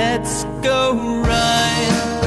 Let's go ride.